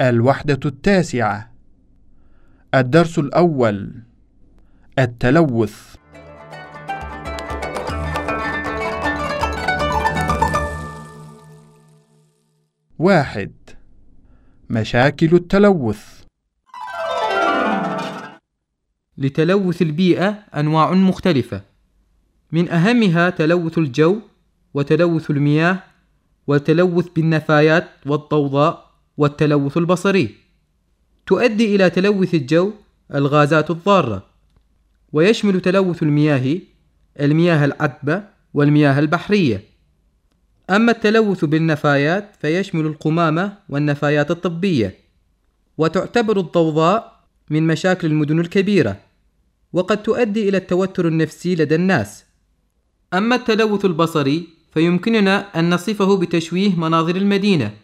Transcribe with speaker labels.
Speaker 1: الوحدة التاسعة. الدرس الأول. التلوث. واحد. مشاكل التلوث.
Speaker 2: لتلوث البيئة أنواع مختلفة. من أهمها تلوث الجو وتلوث المياه والتلوث بالنفايات والضوضاء. والتلوث البصري. تؤدي إلى تلوث الجو الغازات الضارة. ويشمل تلوث المياه المياه العذبة والمياه البحرية. أما التلوث بالنفايات فيشمل القمامة والنفايات الطبية. وتعتبر الضوضاء من مشاكل المدن الكبيرة. وقد تؤدي إلى التوتر النفسي لدى الناس. أما التلوث البصري فيمكننا أن نصفه بتشويه مناظر المدينة.